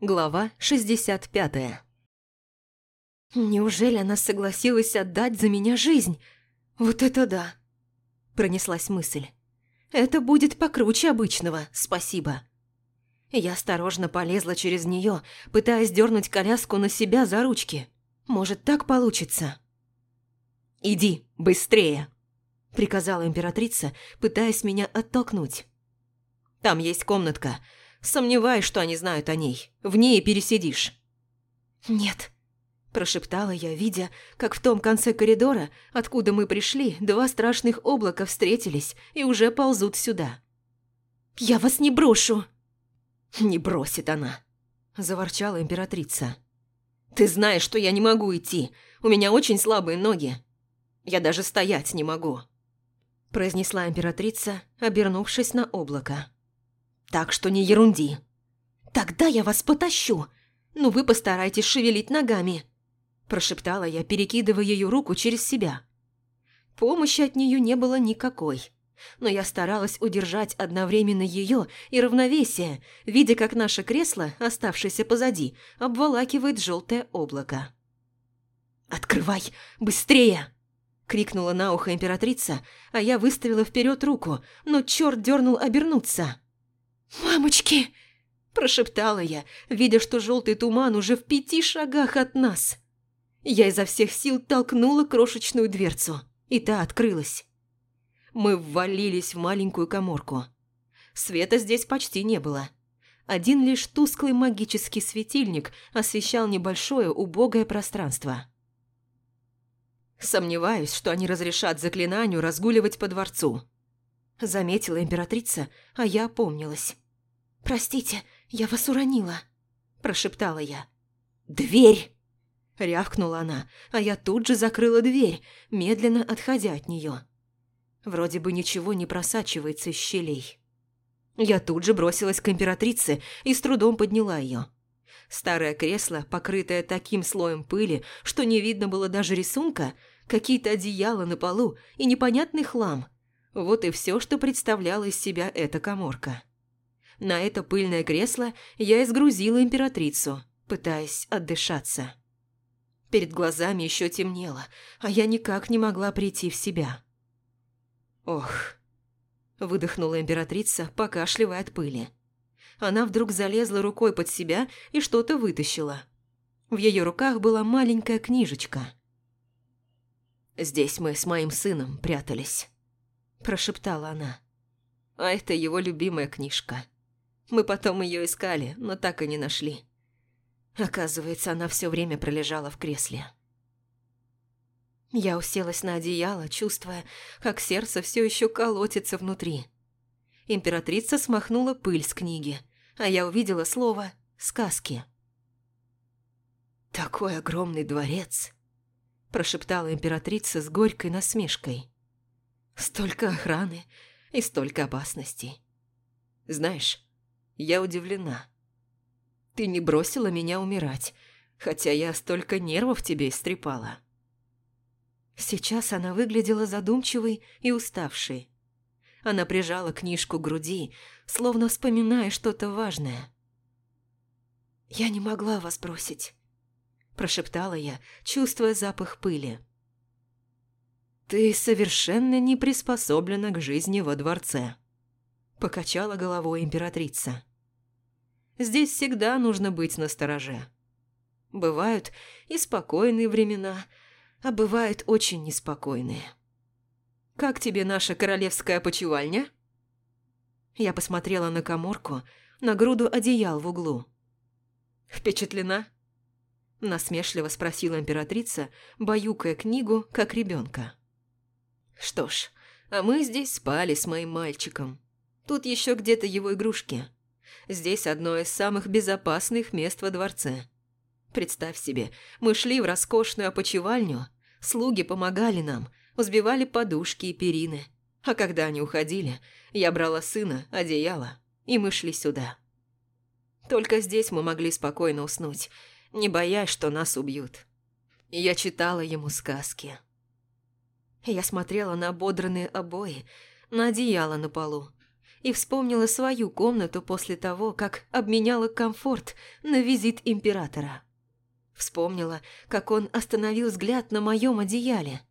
Глава 65 «Неужели она согласилась отдать за меня жизнь? Вот это да!» Пронеслась мысль. «Это будет покруче обычного, спасибо». Я осторожно полезла через нее, пытаясь дернуть коляску на себя за ручки. Может, так получится? «Иди, быстрее!» – приказала императрица, пытаясь меня оттолкнуть. «Там есть комнатка. Сомневаюсь, что они знают о ней. В ней пересидишь». «Нет», – прошептала я, видя, как в том конце коридора, откуда мы пришли, два страшных облака встретились и уже ползут сюда. «Я вас не брошу!» «Не бросит она», – заворчала императрица. «Ты знаешь, что я не могу идти. У меня очень слабые ноги. Я даже стоять не могу», – произнесла императрица, обернувшись на облако. Так что не ерунди. Тогда я вас потащу. Ну вы постарайтесь шевелить ногами. Прошептала я, перекидывая ее руку через себя. Помощи от нее не было никакой. Но я старалась удержать одновременно ее и равновесие, видя, как наше кресло, оставшееся позади, обволакивает желтое облако. «Открывай! Быстрее!» – крикнула на ухо императрица, а я выставила вперед руку, но черт дернул обернуться. «Мамочки!» – прошептала я, видя, что желтый туман уже в пяти шагах от нас. Я изо всех сил толкнула крошечную дверцу, и та открылась. Мы ввалились в маленькую коморку. Света здесь почти не было. Один лишь тусклый магический светильник освещал небольшое убогое пространство. Сомневаюсь, что они разрешат заклинанию разгуливать по дворцу. Заметила императрица, а я опомнилась. «Простите, я вас уронила», – прошептала я. «Дверь!» – рявкнула она, а я тут же закрыла дверь, медленно отходя от нее. Вроде бы ничего не просачивается из щелей. Я тут же бросилась к императрице и с трудом подняла ее. Старое кресло, покрытое таким слоем пыли, что не видно было даже рисунка, какие-то одеяла на полу и непонятный хлам – вот и все, что представляла из себя эта коморка. На это пыльное кресло я изгрузила императрицу, пытаясь отдышаться. Перед глазами еще темнело, а я никак не могла прийти в себя. «Ох!» – выдохнула императрица, покашливая от пыли. Она вдруг залезла рукой под себя и что-то вытащила. В ее руках была маленькая книжечка. «Здесь мы с моим сыном прятались». – прошептала она. «А это его любимая книжка. Мы потом ее искали, но так и не нашли. Оказывается, она все время пролежала в кресле». Я уселась на одеяло, чувствуя, как сердце все еще колотится внутри. Императрица смахнула пыль с книги, а я увидела слово «сказки». «Такой огромный дворец!» – прошептала императрица с горькой насмешкой. Столько охраны и столько опасностей. Знаешь, я удивлена. Ты не бросила меня умирать, хотя я столько нервов тебе истрепала. Сейчас она выглядела задумчивой и уставшей. Она прижала книжку к груди, словно вспоминая что-то важное. «Я не могла вас бросить», – прошептала я, чувствуя запах пыли. «Ты совершенно не приспособлена к жизни во дворце», – покачала головой императрица. «Здесь всегда нужно быть настороже. Бывают и спокойные времена, а бывают очень неспокойные. Как тебе наша королевская почевальня?» Я посмотрела на коморку, на груду одеял в углу. «Впечатлена?» Насмешливо спросила императрица, баюкая книгу, как ребенка. Что ж, а мы здесь спали с моим мальчиком. Тут еще где-то его игрушки. Здесь одно из самых безопасных мест во дворце. Представь себе, мы шли в роскошную опочивальню, слуги помогали нам, взбивали подушки и перины. А когда они уходили, я брала сына, одеяло, и мы шли сюда. Только здесь мы могли спокойно уснуть, не боясь, что нас убьют. я читала ему сказки. Я смотрела на ободранные обои, на одеяло на полу. и вспомнила свою комнату после того, как обменяла комфорт на визит императора. Вспомнила, как он остановил взгляд на моем одеяле.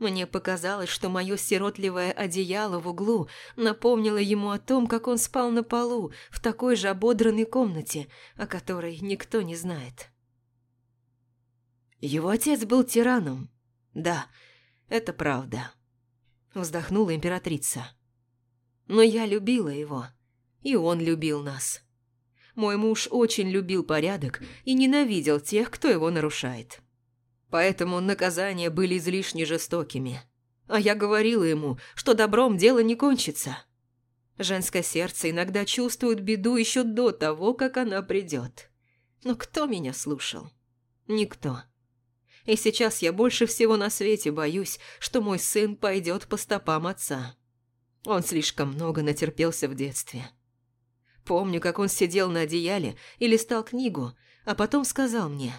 Мне показалось, что мое сиротливое одеяло в углу напомнило ему о том, как он спал на полу в такой же ободранной комнате, о которой никто не знает. Его отец был тираном. Да, это правда. Вздохнула императрица. Но я любила его, и он любил нас. Мой муж очень любил порядок и ненавидел тех, кто его нарушает. Поэтому наказания были излишне жестокими. А я говорила ему, что добром дело не кончится. Женское сердце иногда чувствует беду еще до того, как она придет. Но кто меня слушал? Никто. И сейчас я больше всего на свете боюсь, что мой сын пойдет по стопам отца. Он слишком много натерпелся в детстве. Помню, как он сидел на одеяле и листал книгу, а потом сказал мне,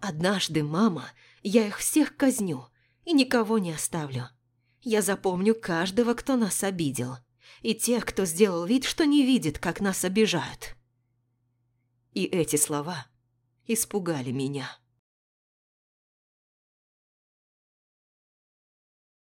«Однажды, мама, я их всех казню и никого не оставлю. Я запомню каждого, кто нас обидел, и тех, кто сделал вид, что не видит, как нас обижают». И эти слова испугали меня.